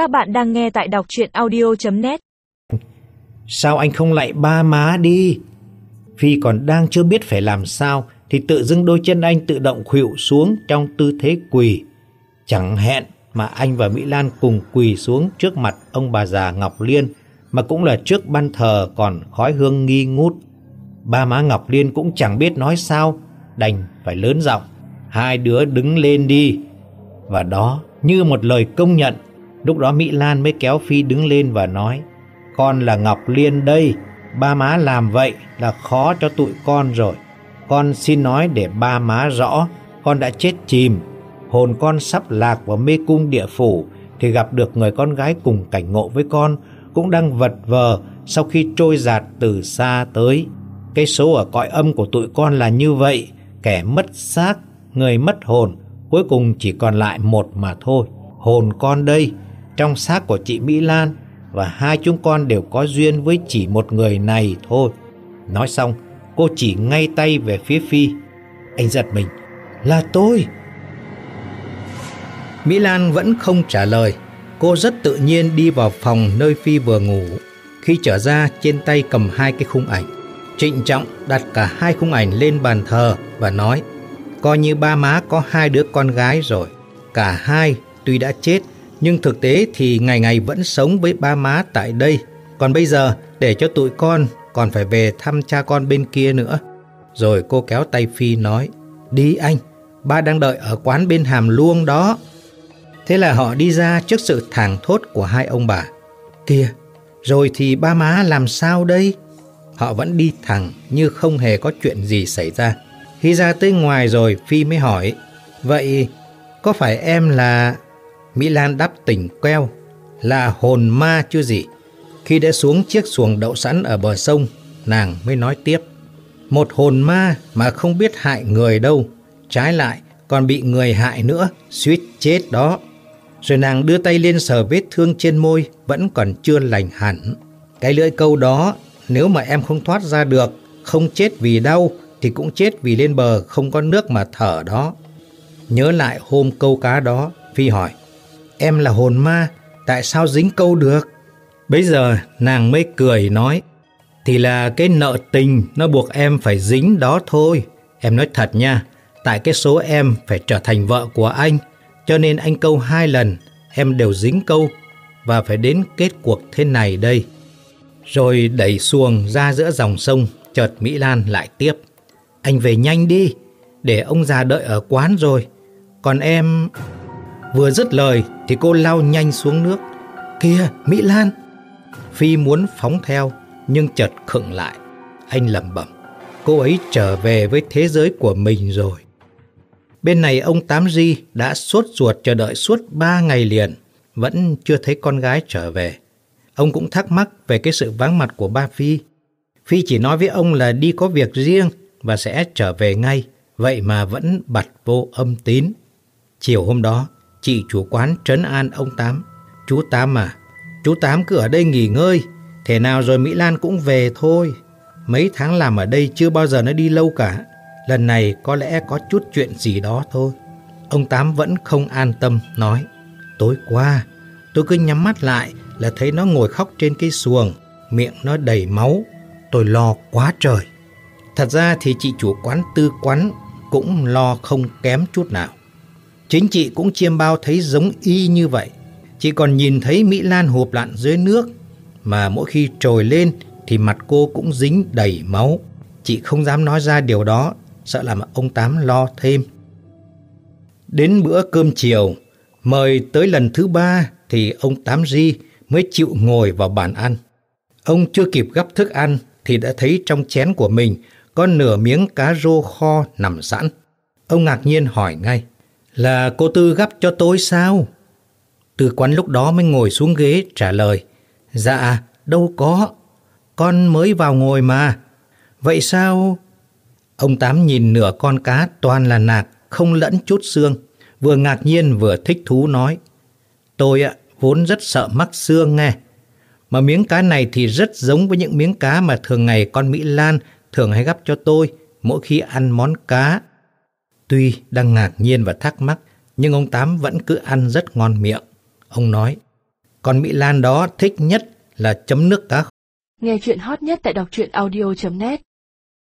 Các bạn đang nghe tại đọc chuyện audio.net Sao anh không lại ba má đi? Phi còn đang chưa biết phải làm sao thì tự dưng đôi chân anh tự động khuỵu xuống trong tư thế quỳ. Chẳng hẹn mà anh và Mỹ Lan cùng quỳ xuống trước mặt ông bà già Ngọc Liên mà cũng là trước ban thờ còn khói hương nghi ngút. Ba má Ngọc Liên cũng chẳng biết nói sao, đành phải lớn giọng. Hai đứa đứng lên đi. Và đó như một lời công nhận, lúc đó Mỹ Lan mới kéo Phi đứng lên và nói Con là Ngọc Liên đây, ba má làm vậy là khó cho tụi con rồi. Con xin nói để ba má rõ, con đã chết chìm. Hồn con sắp lạc vào mê cung địa phủ thì gặp được người con gái cùng cảnh ngộ với con cũng đang vật vờ sau khi trôi giạt từ xa tới. Cái số ở cõi âm của tụi con là như vậy, kẻ mất xác, người mất hồn, cuối cùng chỉ còn lại một mà thôi. Hồn con đây, trong xác của chị Mỹ Lan và hai chúng con đều có duyên với chỉ một người này thôi. Nói xong, cô chỉ ngay tay về phía Phi. Anh giật mình, là tôi. Mỹ Lan vẫn không trả lời. Cô rất tự nhiên đi vào phòng nơi Phi vừa ngủ. Khi trở ra, trên tay cầm hai cái khung ảnh. Trịnh trọng đặt cả hai khung ảnh lên bàn thờ và nói Coi như ba má có hai đứa con gái rồi. Cả hai tuy đã chết nhưng thực tế thì ngày ngày vẫn sống với ba má tại đây. Còn bây giờ để cho tụi con còn phải về thăm cha con bên kia nữa. Rồi cô kéo tay Phi nói Đi anh, ba đang đợi ở quán bên hàm luông đó. Thế là họ đi ra trước sự thảng thốt của hai ông bà. Kìa, rồi thì ba má làm sao đây? Họ vẫn đi thẳng như không hề có chuyện gì xảy ra. Khi ra tới ngoài rồi Phi mới hỏi Vậy có phải em là... Mỹ Lan đáp tỉnh queo Là hồn ma chưa gì Khi đã xuống chiếc xuồng đậu sẵn ở bờ sông Nàng mới nói tiếp Một hồn ma mà không biết hại người đâu Trái lại còn bị người hại nữa Suýt chết đó. Rồi nàng đưa tay lên sờ vết thương trên môi Vẫn còn chưa lành hẳn. Cái lưỡi câu đó Nếu mà em không thoát ra được Không chết vì đau thì cũng chết vì lên bờ không có nước mà thở đó. Nhớ lại hôm câu cá đó, Phi hỏi, em là hồn ma, tại sao dính câu được? Bây giờ nàng mới cười nói, thì là cái nợ tình nó buộc em phải dính đó thôi. Em nói thật nha, tại cái số em phải trở thành vợ của anh, cho nên anh câu hai lần, em đều dính câu và phải đến kết cuộc thế này đây. Rồi đẩy xuồng ra giữa dòng sông, chợt Mỹ Lan lại tiếp. Anh về nhanh đi, để ông già đợi ở quán rồi. Còn em... Vừa dứt lời thì cô lao nhanh xuống nước. Kìa, Mỹ Lan! Phi muốn phóng theo, nhưng chợt khựng lại. Anh lẩm bẩm. Cô ấy trở về với thế giới của mình rồi. Bên này ông Tám Di đã sốt ruột chờ đợi suốt ba ngày liền, vẫn chưa thấy con gái trở về. Ông cũng thắc mắc về cái sự vắng mặt của ba Phi. Phi chỉ nói với ông là đi có việc riêng và sẽ trở về ngay, vậy mà vẫn bật vô âm tín. Chiều hôm đó, chị chủ quán trấn an ông Tám. Chú Tám à, chú Tám cứ ở đây nghỉ ngơi, thế nào rồi Mỹ Lan cũng về thôi. Mấy tháng làm ở đây chưa bao giờ nó đi lâu cả, lần này có lẽ có chút chuyện gì đó thôi. Ông Tám vẫn không an tâm, nói, tối qua tôi cứ nhắm mắt lại là thấy nó ngồi khóc trên cây xuồng, miệng nó đầy máu, tôi lo quá trời. Thật ra thì chị chủ quán tư quán cũng lo không kém chút nào. Chính chị cũng chiêm bao thấy giống y như vậy. Chị còn nhìn thấy Mỹ Lan hộp lặn dưới nước, mà mỗi khi trồi lên thì mặt cô cũng dính đầy máu. Chị không dám nói ra điều đó, sợ làm ông Tám lo thêm. Đến bữa cơm chiều, mời tới lần thứ ba thì ông Tám Di mới chịu ngồi vào bàn ăn. Ông chưa kịp gấp thức ăn thì đã thấy trong chén của mình có nửa miếng cá rô kho nằm sẵn. Ông ngạc nhiên hỏi ngay, là cô Tư gấp cho tôi sao? Tư quán lúc đó mới ngồi xuống ghế trả lời, dạ, đâu có, con mới vào ngồi mà. Vậy sao? Ông Tám nhìn nửa con cá toàn là nạc, không lẫn chút xương, vừa ngạc nhiên vừa thích thú nói. Tôi ạ, vốn rất sợ mắc xương nghe. Mà miếng cá này thì rất giống với những miếng cá mà thường ngày con Mỹ Lan thường hay gắp cho tôi mỗi khi ăn món cá. Tuy đang ngạc nhiên và thắc mắc, nhưng ông Tám vẫn cứ ăn rất ngon miệng. Ông nói, Còn Mỹ Lan đó thích nhất là chấm nước cá Nghe chuyện hot nhất tại đọc truyện audio.net